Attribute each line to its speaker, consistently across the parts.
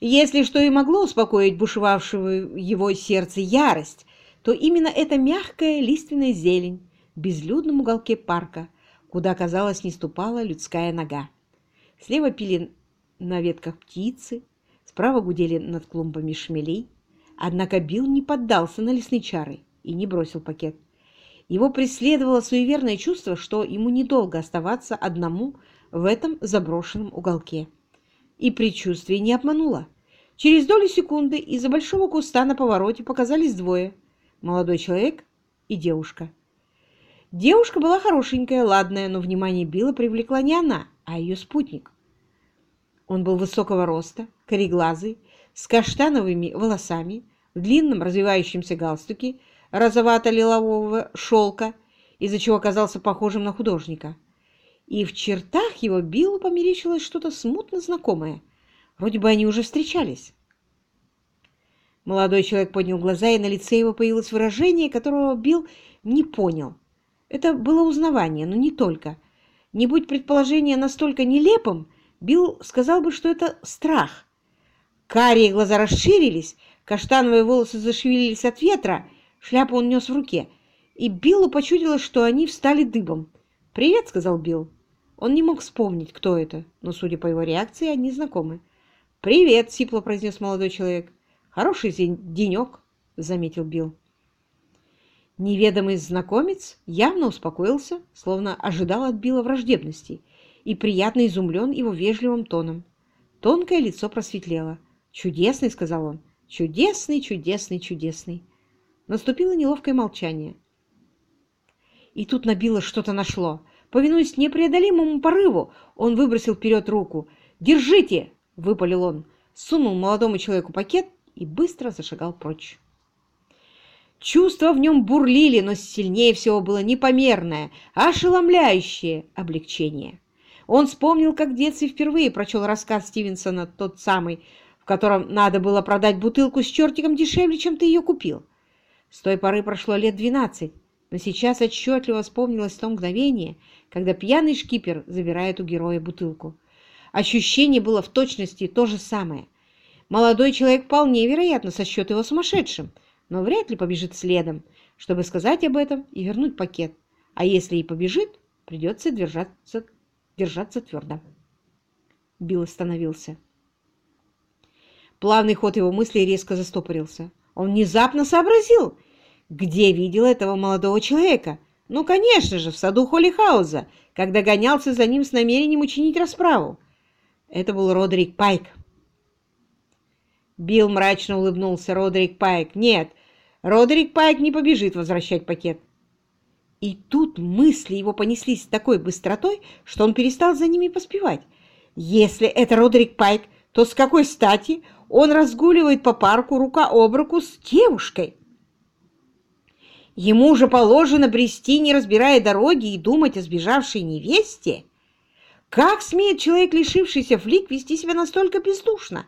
Speaker 1: Если что и могло успокоить бушевавшего его сердце ярость, то именно эта мягкая лиственная зелень в безлюдном уголке парка, куда, казалось, не ступала людская нога. Слева пили на ветках птицы, справа гудели над клумбами шмелей. Однако Билл не поддался на лесные чары и не бросил пакет. Его преследовало суеверное чувство, что ему недолго оставаться одному в этом заброшенном уголке. И предчувствие не обмануло. Через долю секунды из-за большого куста на повороте показались двое – молодой человек и девушка. Девушка была хорошенькая, ладная, но внимание Билла привлекла не она, а ее спутник. Он был высокого роста, кореглазый, с каштановыми волосами, в длинном развивающемся галстуке розовато-лилового шелка, из-за чего оказался похожим на художника. И в чертах его Биллу померещилось что-то смутно знакомое. Вроде бы они уже встречались. Молодой человек поднял глаза, и на лице его появилось выражение, которого Билл не понял. Это было узнавание, но не только. Не будь предположение настолько нелепым, Билл сказал бы, что это страх. Карие глаза расширились, каштановые волосы зашевелились от ветра, Шляпу он нес в руке, и Биллу почудилось, что они встали дыбом. «Привет», — сказал Билл. Он не мог вспомнить, кто это, но, судя по его реакции, они знакомы. «Привет», — сипло произнес молодой человек. «Хороший денек», — заметил Билл. Неведомый знакомец явно успокоился, словно ожидал от Билла враждебности, и приятно изумлен его вежливым тоном. Тонкое лицо просветлело. «Чудесный», — сказал он. «Чудесный, чудесный, чудесный». Наступило неловкое молчание. И тут набило что-то нашло. Повинуясь непреодолимому порыву, он выбросил вперед руку. «Держите!» — выпалил он, сунул молодому человеку пакет и быстро зашагал прочь. Чувства в нем бурлили, но сильнее всего было непомерное, ошеломляющее облегчение. Он вспомнил, как в детстве впервые прочел рассказ Стивенсона, тот самый, в котором надо было продать бутылку с чертиком дешевле, чем ты ее купил. С той поры прошло лет двенадцать, но сейчас отчетливо вспомнилось то мгновение, когда пьяный шкипер забирает у героя бутылку. Ощущение было в точности то же самое. Молодой человек вполне вероятно сочтет его сумасшедшим, но вряд ли побежит следом, чтобы сказать об этом и вернуть пакет. А если и побежит, придется держаться, держаться твердо. Билл остановился. Плавный ход его мыслей резко застопорился. Он внезапно сообразил, где видел этого молодого человека. Ну, конечно же, в саду Холлихауза, когда гонялся за ним с намерением учинить расправу. Это был Родерик Пайк. Билл мрачно улыбнулся. Родерик Пайк. Нет, Родерик Пайк не побежит возвращать пакет. И тут мысли его понеслись с такой быстротой, что он перестал за ними поспевать. Если это Родерик Пайк, то с какой стати он разгуливает по парку рука об руку с девушкой. Ему же положено брести, не разбирая дороги, и думать о сбежавшей невесте? Как смеет человек, лишившийся флик, вести себя настолько бездушно?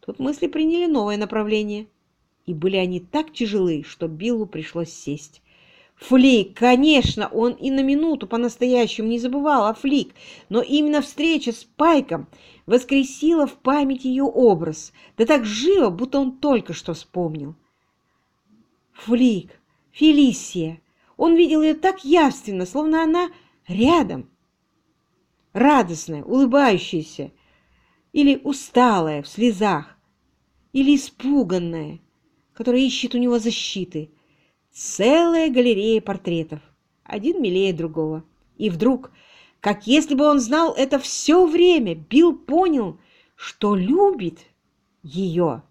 Speaker 1: Тут мысли приняли новое направление, и были они так тяжелы, что Биллу пришлось сесть. Флик, конечно, он и на минуту по-настоящему не забывал о Флик, но именно встреча с Пайком воскресила в память ее образ, да так живо, будто он только что вспомнил. Флик, Фелисия, он видел ее так явственно, словно она рядом, радостная, улыбающаяся, или усталая, в слезах, или испуганная, которая ищет у него защиты, Целая галерея портретов, один милее другого. И вдруг, как если бы он знал это все время, Билл понял, что любит ее.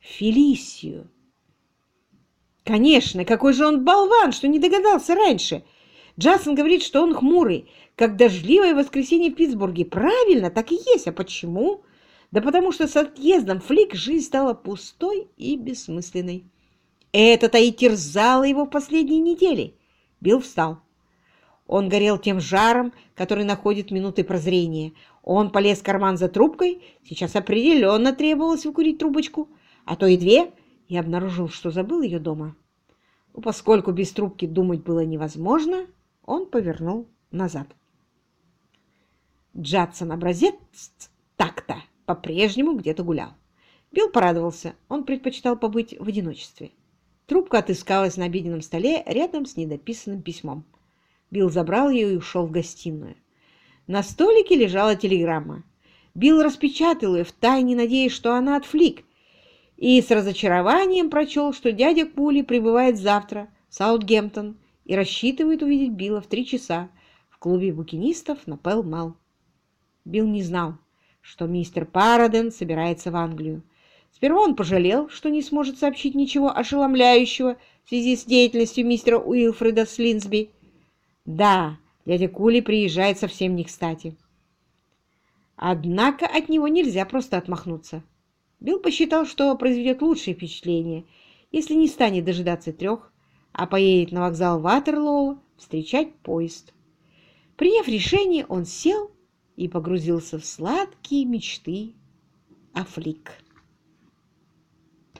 Speaker 1: Фелисию. Конечно, какой же он болван, что не догадался раньше. Джасон говорит, что он хмурый, как дождливое воскресенье в Питтсбурге. Правильно, так и есть. А почему? Да потому что с отъездом Флик жизнь стала пустой и бессмысленной. Это-то и терзало его в последние недели. Билл встал. Он горел тем жаром, который находит минуты прозрения. Он полез в карман за трубкой, сейчас определенно требовалось выкурить трубочку, а то и две, и обнаружил, что забыл ее дома. Но поскольку без трубки думать было невозможно, он повернул назад. Джадсон образец так-то по-прежнему где-то гулял. Билл порадовался, он предпочитал побыть в одиночестве. Трубка отыскалась на обеденном столе рядом с недописанным письмом. Билл забрал ее и ушел в гостиную. На столике лежала телеграмма. Билл распечатал ее втайне, надеясь, что она от Флик, и с разочарованием прочел, что дядя Кули прибывает завтра в Саутгемптон и рассчитывает увидеть Билла в три часа в клубе букинистов на Пэл-Мал. Билл не знал, что мистер Параден собирается в Англию. Сперва он пожалел, что не сможет сообщить ничего ошеломляющего в связи с деятельностью мистера Уилфреда Слинсби. Да, дядя Кули приезжает совсем не кстати. Однако от него нельзя просто отмахнуться. Билл посчитал, что произведет лучшее впечатление, если не станет дожидаться трех, а поедет на вокзал Ватерлоу встречать поезд. Приняв решение, он сел и погрузился в сладкие мечты о Флик.